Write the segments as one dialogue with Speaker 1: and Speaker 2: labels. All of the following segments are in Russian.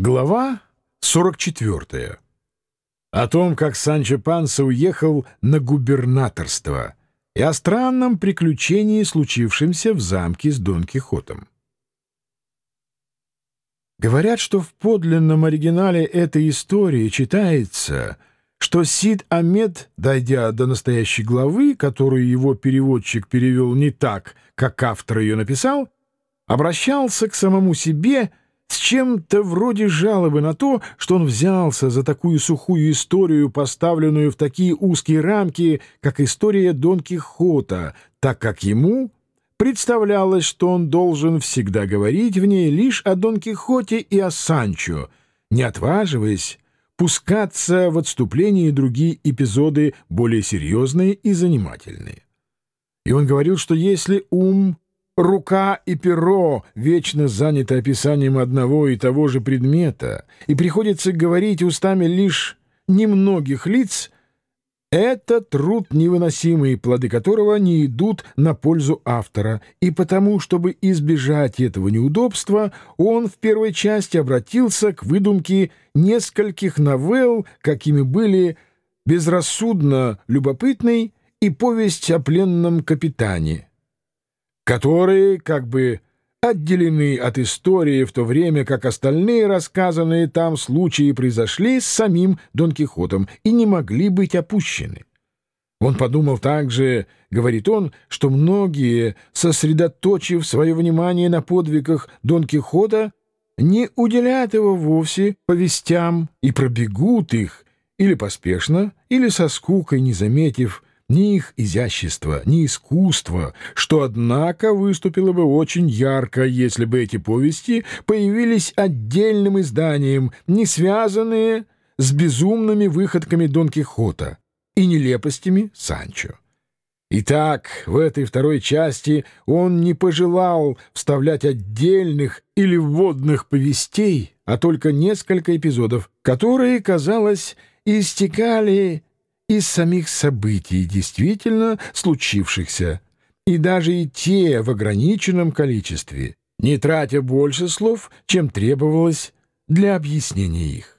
Speaker 1: Глава 44. О том, как Санчо Панса уехал на губернаторство и о странном приключении, случившемся в замке с Дон Кихотом. Говорят, что в подлинном оригинале этой истории читается, что Сид Амед, дойдя до настоящей главы, которую его переводчик перевел не так, как автор ее написал, обращался к самому себе — с чем-то вроде жалобы на то, что он взялся за такую сухую историю, поставленную в такие узкие рамки, как история Дон Кихота, так как ему представлялось, что он должен всегда говорить в ней лишь о Дон Кихоте и о Санчо, не отваживаясь пускаться в отступление и другие эпизоды более серьезные и занимательные. И он говорил, что если ум Рука и перо вечно заняты описанием одного и того же предмета, и приходится говорить устами лишь немногих лиц, это труд невыносимый, плоды которого не идут на пользу автора, и потому, чтобы избежать этого неудобства, он в первой части обратился к выдумке нескольких новелл, какими были «Безрассудно любопытный» и «Повесть о пленном капитане» которые как бы отделены от истории в то время, как остальные рассказанные там случаи произошли с самим Дон Кихотом и не могли быть опущены. Он подумал также, говорит он, что многие, сосредоточив свое внимание на подвигах Дон Кихота, не уделяют его вовсе повестям и пробегут их или поспешно, или со скукой, не заметив, ни их изящества, ни искусства, что, однако, выступило бы очень ярко, если бы эти повести появились отдельным изданием, не связанные с безумными выходками Дон Кихота и нелепостями Санчо. Итак, в этой второй части он не пожелал вставлять отдельных или вводных повестей, а только несколько эпизодов, которые, казалось, истекали из самих событий, действительно случившихся, и даже и те в ограниченном количестве, не тратя больше слов, чем требовалось для объяснения их.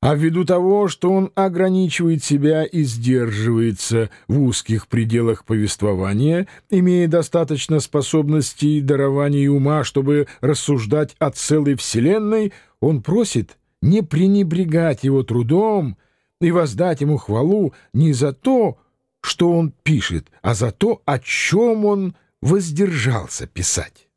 Speaker 1: А ввиду того, что он ограничивает себя и сдерживается в узких пределах повествования, имея достаточно способностей, дарования и ума, чтобы рассуждать о целой вселенной, он просит не пренебрегать его трудом, и воздать ему хвалу не за то, что он пишет, а за то, о чем он воздержался писать.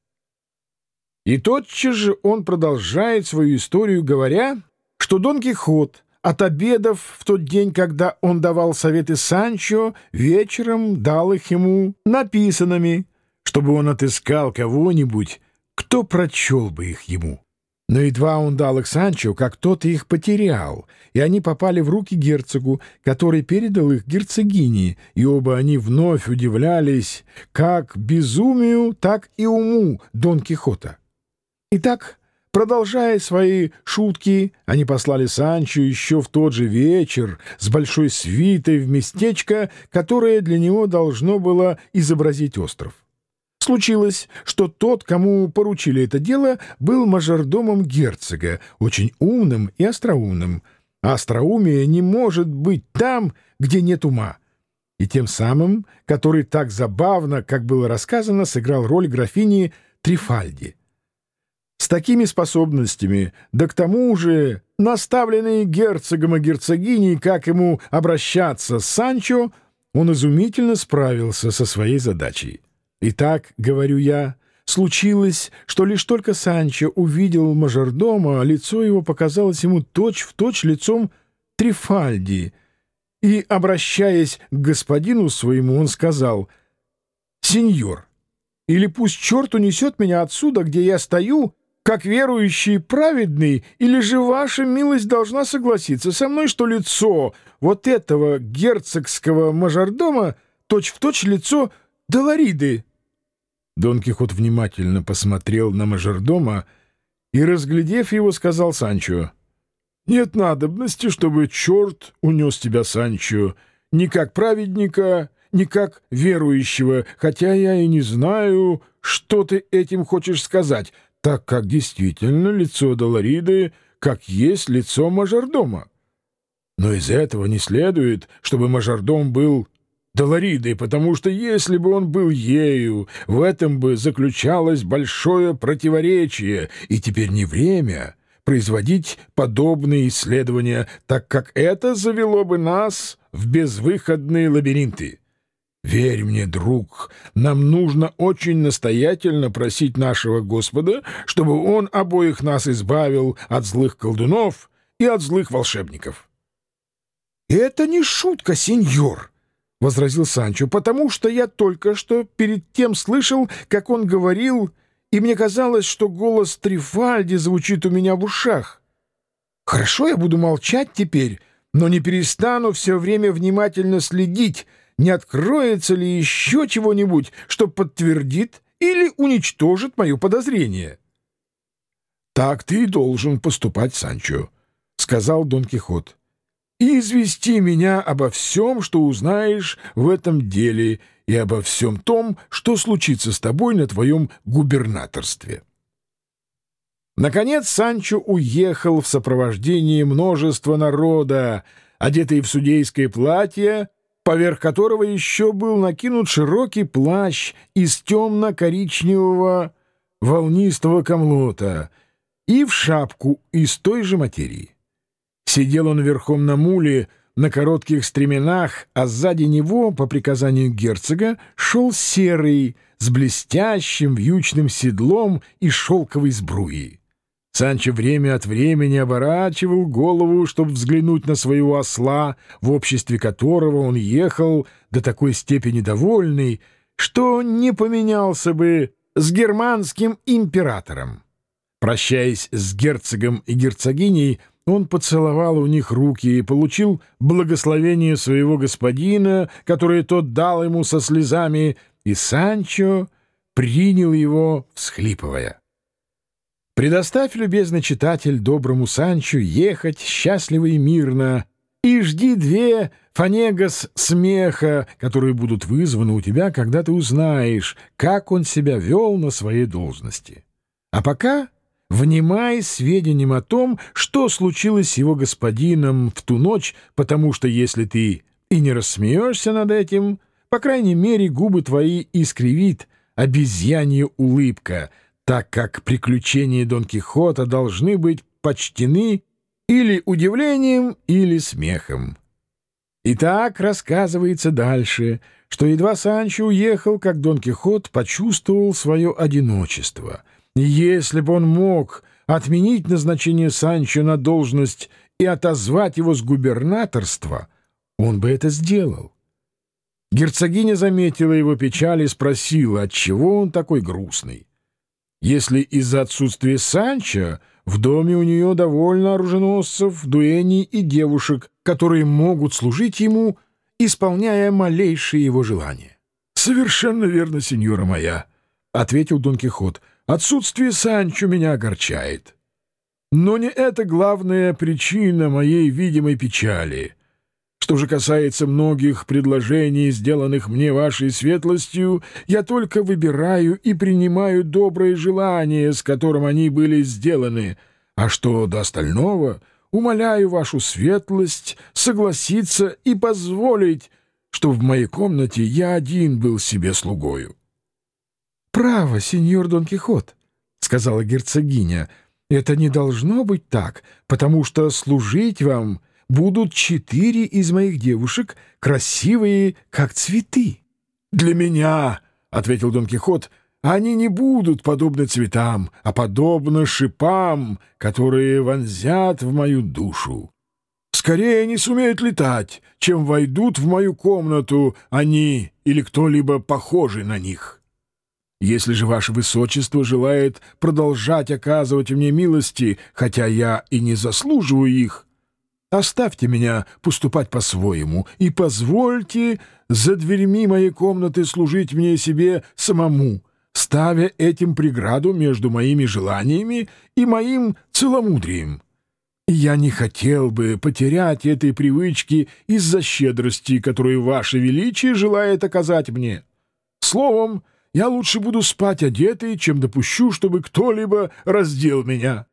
Speaker 1: И тотчас же он продолжает свою историю, говоря, что Дон Кихот, отобедав в тот день, когда он давал советы Санчо, вечером дал их ему написанными, чтобы он отыскал кого-нибудь, кто прочел бы их ему. Но едва он дал их Санчо, как тот их потерял, и они попали в руки герцогу, который передал их герцогине, и оба они вновь удивлялись как безумию, так и уму Дон Кихота. Итак, продолжая свои шутки, они послали Санчо еще в тот же вечер с большой свитой в местечко, которое для него должно было изобразить остров. Случилось, что тот, кому поручили это дело, был мажордомом герцога, очень умным и остроумным. А остроумие не может быть там, где нет ума. И тем самым, который так забавно, как было рассказано, сыграл роль графини Трифальди. С такими способностями, да к тому же наставленный герцогом и герцогиней, как ему обращаться с Санчо, он изумительно справился со своей задачей. Итак, говорю я, случилось, что лишь только Санчо увидел мажордома, лицо его показалось ему точь-в-точь точь лицом Трифальди, и, обращаясь к господину своему, он сказал, «Сеньор, или пусть черт унесет меня отсюда, где я стою, как верующий праведный, или же ваша милость должна согласиться со мной, что лицо вот этого герцогского мажордома точь-в-точь точь лицо Долориды». Дон Кихот внимательно посмотрел на мажордома и, разглядев его, сказал Санчо, «Нет надобности, чтобы черт унес тебя, Санчо, ни как праведника, ни как верующего, хотя я и не знаю, что ты этим хочешь сказать. так как действительно лицо Долориды как есть лицо мажордома. Но из этого не следует, чтобы мажордом был Долоридой, потому что если бы он был ею, в этом бы заключалось большое противоречие, и теперь не время производить подобные исследования, так как это завело бы нас в безвыходные лабиринты. Верь мне, друг, нам нужно очень настоятельно просить нашего Господа, чтобы Он обоих нас избавил от злых колдунов и от злых волшебников. — Это не шутка, сеньор, — возразил Санчо, — потому что я только что перед тем слышал, как он говорил, и мне казалось, что голос Трифальди звучит у меня в ушах. Хорошо, я буду молчать теперь, но не перестану все время внимательно следить, — не откроется ли еще чего-нибудь, что подтвердит или уничтожит мое подозрение. — Так ты и должен поступать, Санчо, — сказал Дон Кихот, — и извести меня обо всем, что узнаешь в этом деле, и обо всем том, что случится с тобой на твоем губернаторстве. Наконец Санчо уехал в сопровождении множества народа, одетый в судейское платье, поверх которого еще был накинут широкий плащ из темно-коричневого волнистого камлота и в шапку из той же материи. Сидел он верхом на муле на коротких стременах, а сзади него, по приказанию герцога, шел серый с блестящим вьючным седлом и шелковой сбруей. Санчо время от времени оборачивал голову, чтобы взглянуть на своего осла, в обществе которого он ехал до такой степени довольный, что не поменялся бы с германским императором. Прощаясь с герцогом и герцогиней, он поцеловал у них руки и получил благословение своего господина, которое тот дал ему со слезами, и Санчо принял его, всхлипывая. Предоставь, любезный читатель, доброму Санчу ехать счастливо и мирно, и жди две фанегас смеха, которые будут вызваны у тебя, когда ты узнаешь, как он себя вел на своей должности. А пока внимай сведениям о том, что случилось с его господином в ту ночь, потому что если ты и не рассмеешься над этим, по крайней мере, губы твои искривит обезьянья улыбка — так как приключения Дон Кихота должны быть почтены или удивлением, или смехом. Итак, рассказывается дальше, что едва Санчо уехал, как Дон Кихот почувствовал свое одиночество. Если бы он мог отменить назначение Санчо на должность и отозвать его с губернаторства, он бы это сделал. Герцогиня заметила его печаль и спросила, отчего он такой грустный. Если из-за отсутствия Санчо в доме у нее довольно оруженосцев, дуэней и девушек, которые могут служить ему, исполняя малейшие его желания. — Совершенно верно, сеньора моя, — ответил Дон Кихот. — Отсутствие Санчо меня огорчает. Но не это главная причина моей видимой печали — что же касается многих предложений, сделанных мне вашей светлостью, я только выбираю и принимаю доброе желание, с которым они были сделаны, а что до остального, умоляю вашу светлость согласиться и позволить, что в моей комнате я один был себе слугою. — Право, сеньор Дон Кихот, — сказала герцогиня, — это не должно быть так, потому что служить вам — будут четыре из моих девушек, красивые, как цветы. — Для меня, — ответил Дон Кихот, — они не будут подобны цветам, а подобны шипам, которые вонзят в мою душу. Скорее они сумеют летать, чем войдут в мою комнату они или кто-либо похожий на них. Если же ваше высочество желает продолжать оказывать мне милости, хотя я и не заслуживаю их, — Оставьте меня поступать по-своему и позвольте за дверьми моей комнаты служить мне себе самому, ставя этим преграду между моими желаниями и моим целомудрием. Я не хотел бы потерять этой привычки из-за щедрости, которую Ваше Величие желает оказать мне. Словом, Я лучше буду спать одетый, чем допущу, чтобы кто-либо раздел меня».